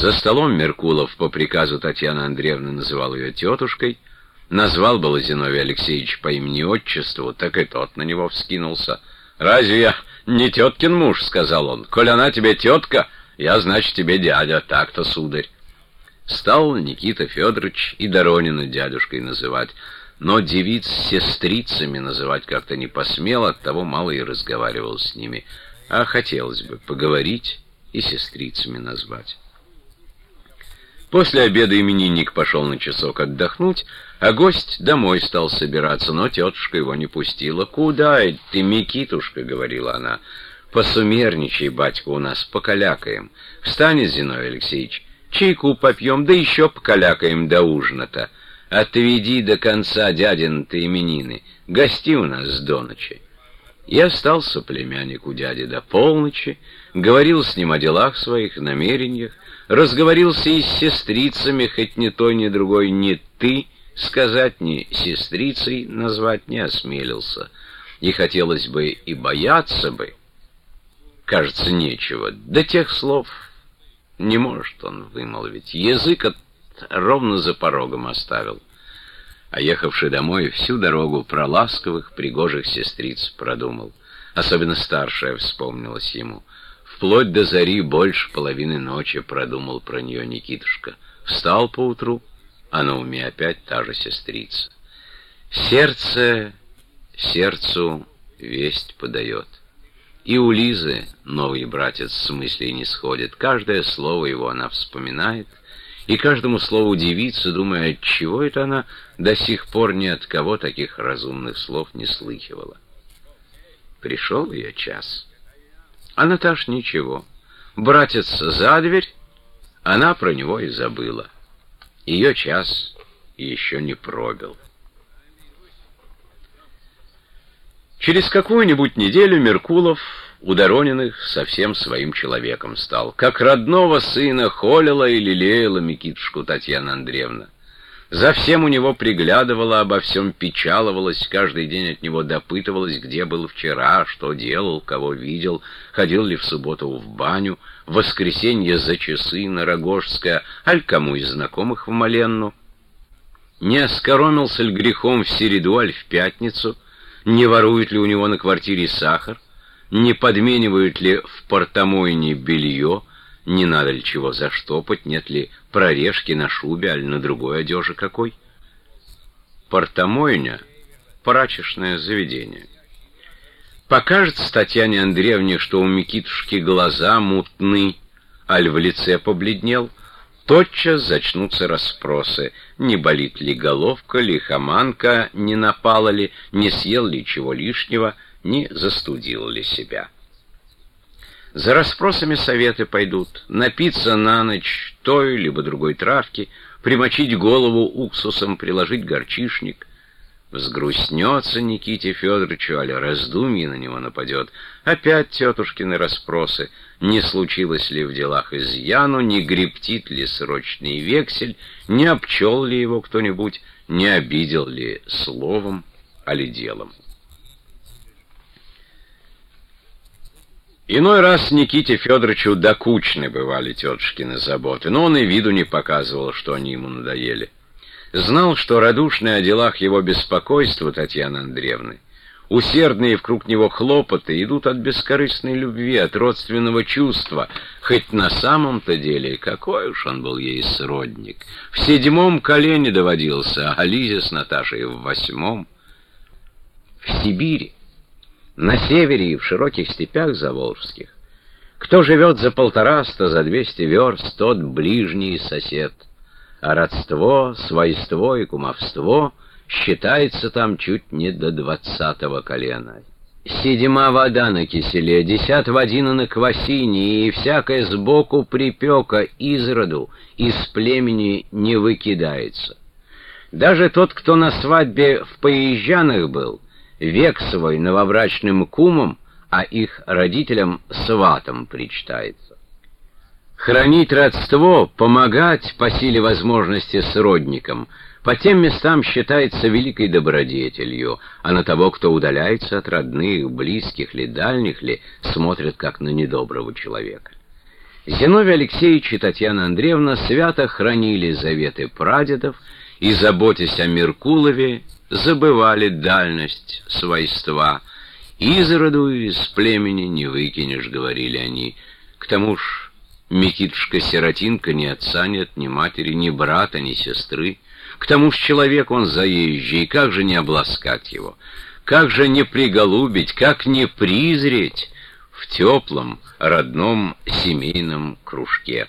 За столом Меркулов по приказу Татьяны Андреевны называл ее тетушкой, назвал было Зиновий Алексеевич по имени-отчеству, так и тот на него вскинулся. «Разве я не теткин муж?» — сказал он. «Коль она тебе тетка, я, значит, тебе дядя, так-то, сударь». Стал Никита Федорович и Доронина дядюшкой называть, но девиц сестрицами называть как-то не посмел, оттого мало и разговаривал с ними. А хотелось бы поговорить и сестрицами назвать. После обеда именинник пошел на часок отдохнуть, а гость домой стал собираться, но тетушка его не пустила. «Куда ты, Микитушка?» — говорила она. «Посумерничай, батька, у нас покалякаем. Встань, Зиновий Алексеевич, чайку попьем, да еще покалякаем до ужина-то. Отведи до конца дядин-то именины, гости у нас до ночи». Я остался племянник у дяди до полночи, говорил с ним о делах своих, намерениях, разговорился и с сестрицами, хоть ни той, ни другой, ни ты — сказать ни сестрицей назвать не осмелился, и хотелось бы и бояться бы, кажется, нечего, до тех слов не может он вымолвить, язык от, ровно за порогом оставил. А ехавший домой всю дорогу про ласковых, пригожих сестриц продумал. Особенно старшая вспомнилась ему. Вплоть до зари больше половины ночи продумал про нее Никитушка. Встал поутру, а на уме опять та же сестрица. Сердце сердцу весть подает. И у Лизы новый братец с мыслей не сходит. Каждое слово его она вспоминает, и каждому слову удивится, думая, отчего это она до сих пор ни от кого таких разумных слов не слыхивала. Пришел ее час. А Наташ ничего. Братец за дверь, она про него и забыла. Ее час еще не пробил. Через какую-нибудь неделю Меркулов у Дорониных совсем своим человеком стал. Как родного сына холила и лелеяла Микитушку Татьяна Андреевна. За всем у него приглядывала, обо всем печаловалась, каждый день от него допытывалась, где был вчера, что делал, кого видел, ходил ли в субботу в баню, в воскресенье за часы на Рогожское, аль кому из знакомых в Маленну. Не оскоромился ли грехом в середу, аль в пятницу, не ворует ли у него на квартире сахар, не подменивают ли в портомойне белье, не надо ли чего заштопать, нет ли прорежки на шубе, аль на другой одежи какой. Портомойня — прачечное заведение. Покажется Татьяне Андреевне, что у Микитушки глаза мутны, аль в лице побледнел, тотчас зачнутся расспросы, не болит ли головка, лихоманка, не напала ли, не съел ли чего лишнего, не застудил ли себя. За расспросами советы пойдут. Напиться на ночь той либо другой травки, примочить голову уксусом, приложить горчишник. Взгрустнется Никите Федоровичу, аля раздумье на него нападет. Опять тетушкины расспросы. Не случилось ли в делах изъяну, не грептит ли срочный вексель, не обчел ли его кто-нибудь, не обидел ли словом, али делом. Иной раз Никите Федоровичу докучны бывали тетушкины заботы, но он и виду не показывал, что они ему надоели. Знал, что радушное о делах его беспокойства Татьяны Андреевны, усердные вокруг него хлопоты идут от бескорыстной любви, от родственного чувства, хоть на самом-то деле какой уж он был ей сродник. В седьмом колене доводился, а Лизе с Наташей в восьмом. В Сибири на севере и в широких степях заволжских. Кто живет за полтораста, за двести верст, тот ближний сосед. А родство, свойство и кумовство считается там чуть не до двадцатого колена. Седьма вода на киселе, десят водина на квасине, и всякое сбоку припека изроду из племени не выкидается. Даже тот, кто на свадьбе в Поезжанах был — век свой новобрачным кумам, а их родителям сватам причитается. Хранить родство, помогать по силе возможности сродникам, по тем местам считается великой добродетелью, а на того, кто удаляется от родных, близких ли, дальних ли, смотрят как на недоброго человека. Зиновий Алексеевич и Татьяна Андреевна свято хранили заветы прадедов и, заботясь о Меркулове, забывали дальность свойства. «Изроду из племени не выкинешь», — говорили они. К тому ж Микитушка-сиротинка ни отца нет, ни матери, ни брата, ни сестры. К тому ж человек он заезжий, как же не обласкать его? Как же не приголубить, как не призреть в теплом, родном семейном кружке?